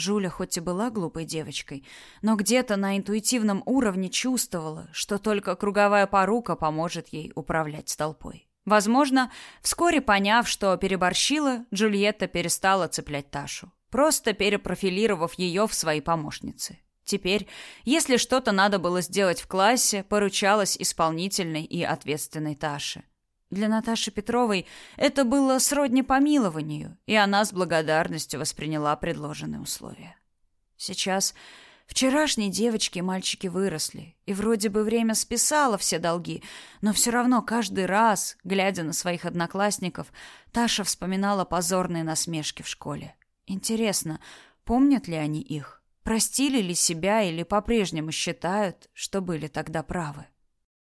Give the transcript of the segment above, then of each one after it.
Жуля хоть и была глупой девочкой, но где-то на интуитивном уровне чувствовала, что только круговая порука поможет ей управлять толпой. Возможно, вскоре поняв, что переборщила, Джульетта перестала цеплять Ташу, просто перепрофилировав ее в свои помощницы. Теперь, если что-то надо было сделать в классе, поручалась исполнительной и ответственной Таше. Для Наташи Петровой это было сродни помилованию, и она с благодарностью восприняла предложенные условия. Сейчас вчерашние девочки и мальчики выросли, и вроде бы время списало все долги, но все равно каждый раз, глядя на своих одноклассников, Таша вспоминала позорные насмешки в школе. Интересно, помнят ли они их? Простили ли себя или по-прежнему считают, что были тогда правы?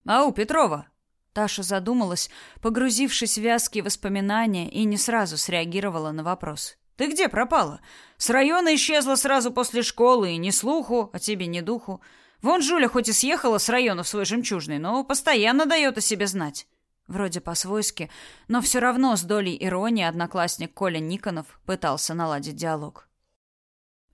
«Ау, Петрова!» Таша задумалась, погрузившись в вязкие воспоминания, и не сразу среагировала на вопрос. «Ты где пропала? С района исчезла сразу после школы, и ни слуху, а тебе ни духу. Вон Жуля хоть и съехала с района в свой жемчужный, но постоянно дает о себе знать». Вроде по-свойски, но все равно с долей иронии одноклассник Коля Никонов пытался наладить диалог.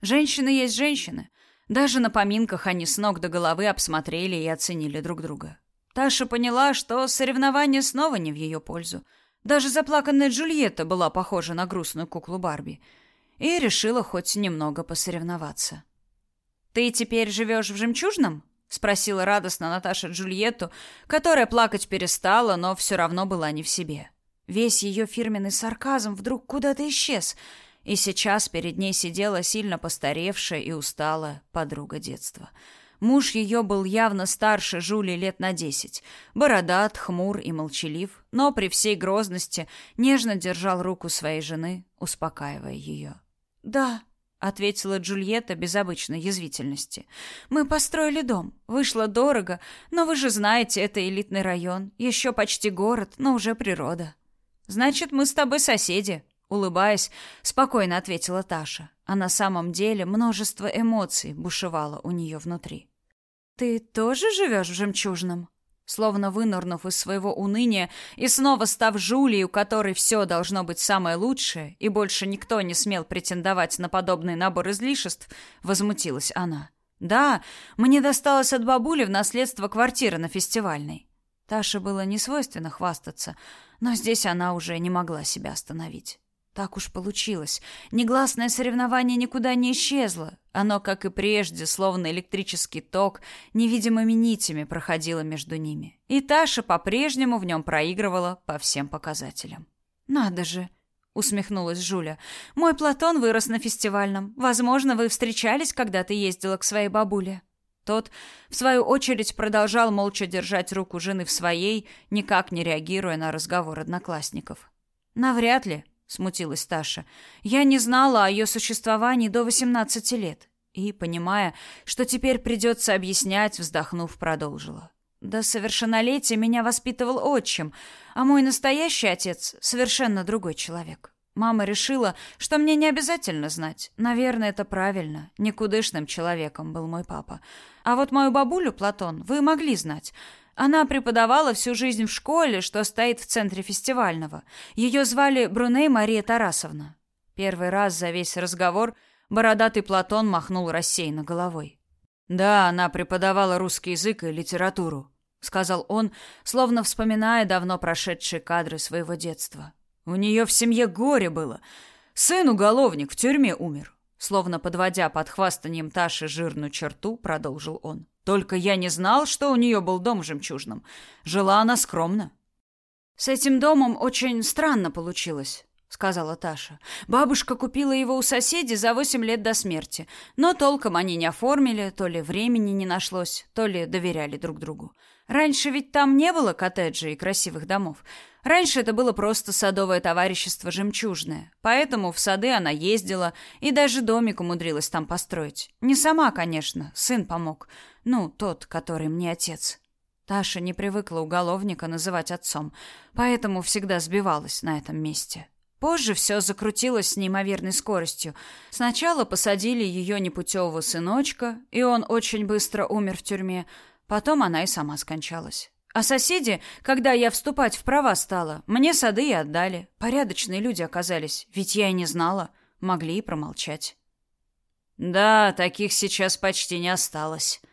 Женщины есть женщины. Даже на поминках они с ног до головы обсмотрели и оценили друг друга. Таша поняла, что соревнование снова не в ее пользу. Даже заплаканная Джульетта была похожа на грустную куклу Барби. И решила хоть немного посоревноваться. «Ты теперь живешь в «Жемчужном»?» — спросила радостно Наташа Джульетту, которая плакать перестала, но все равно была не в себе. Весь ее фирменный сарказм вдруг куда-то исчез, и сейчас перед ней сидела сильно постаревшая и усталая подруга детства — Муж ее был явно старше Жули лет на десять. Бородат, хмур и молчалив, но при всей грозности нежно держал руку своей жены, успокаивая ее. «Да», — ответила Джульетта без обычной язвительности. «Мы построили дом. Вышло дорого, но вы же знаете, это элитный район. Еще почти город, но уже природа». «Значит, мы с тобой соседи», — улыбаясь, спокойно ответила Таша. А на самом деле множество эмоций бушевало у нее внутри. «Ты тоже живешь в жемчужном?» Словно вынырнув из своего уныния и снова став Жулей, у которой все должно быть самое лучшее, и больше никто не смел претендовать на подобный набор излишеств, возмутилась она. «Да, мне досталось от бабули в наследство квартира на фестивальной». Таше было несвойственно хвастаться, но здесь она уже не могла себя остановить. Так уж получилось. Негласное соревнование никуда не исчезло. Оно, как и прежде, словно электрический ток, невидимыми нитями проходило между ними. И Таша по-прежнему в нем проигрывала по всем показателям. «Надо же!» — усмехнулась Жуля. «Мой Платон вырос на фестивальном. Возможно, вы встречались, когда ты ездила к своей бабуле». Тот, в свою очередь, продолжал молча держать руку жены в своей, никак не реагируя на разговор одноклассников. «Навряд ли», смутилась Таша. Я не знала о ее существовании до восемнадцати лет. И, понимая, что теперь придется объяснять, вздохнув, продолжила. До совершеннолетия меня воспитывал отчим, а мой настоящий отец совершенно другой человек. Мама решила, что мне не обязательно знать. Наверное, это правильно. Никудышным человеком был мой папа. А вот мою бабулю, Платон, вы могли знать. Она преподавала всю жизнь в школе, что стоит в центре фестивального. Ее звали Бруней Мария Тарасовна. Первый раз за весь разговор бородатый Платон махнул рассеянно головой. «Да, она преподавала русский язык и литературу», — сказал он, словно вспоминая давно прошедшие кадры своего детства. «У нее в семье горе было. Сын уголовник в тюрьме умер». Словно подводя под хвастанием Таши жирную черту, продолжил он. Только я не знал, что у нее был дом в жемчужном. Жила она скромно. С этим домом очень странно получилось, сказала Таша. Бабушка купила его у соседей за восемь лет до смерти, но толком они не оформили, то ли времени не нашлось, то ли доверяли друг другу. Раньше ведь там не было коттеджей и красивых домов. Раньше это было просто садовое товарищество «Жемчужное», поэтому в сады она ездила и даже домик умудрилась там построить. Не сама, конечно, сын помог. Ну, тот, который мне отец. Таша не привыкла уголовника называть отцом, поэтому всегда сбивалась на этом месте. Позже все закрутилось с неимоверной скоростью. Сначала посадили ее непутевого сыночка, и он очень быстро умер в тюрьме. Потом она и сама скончалась. А соседи, когда я вступать в права стала, мне сады и отдали. Порядочные люди оказались, ведь я и не знала. Могли и промолчать. Да, таких сейчас почти не осталось.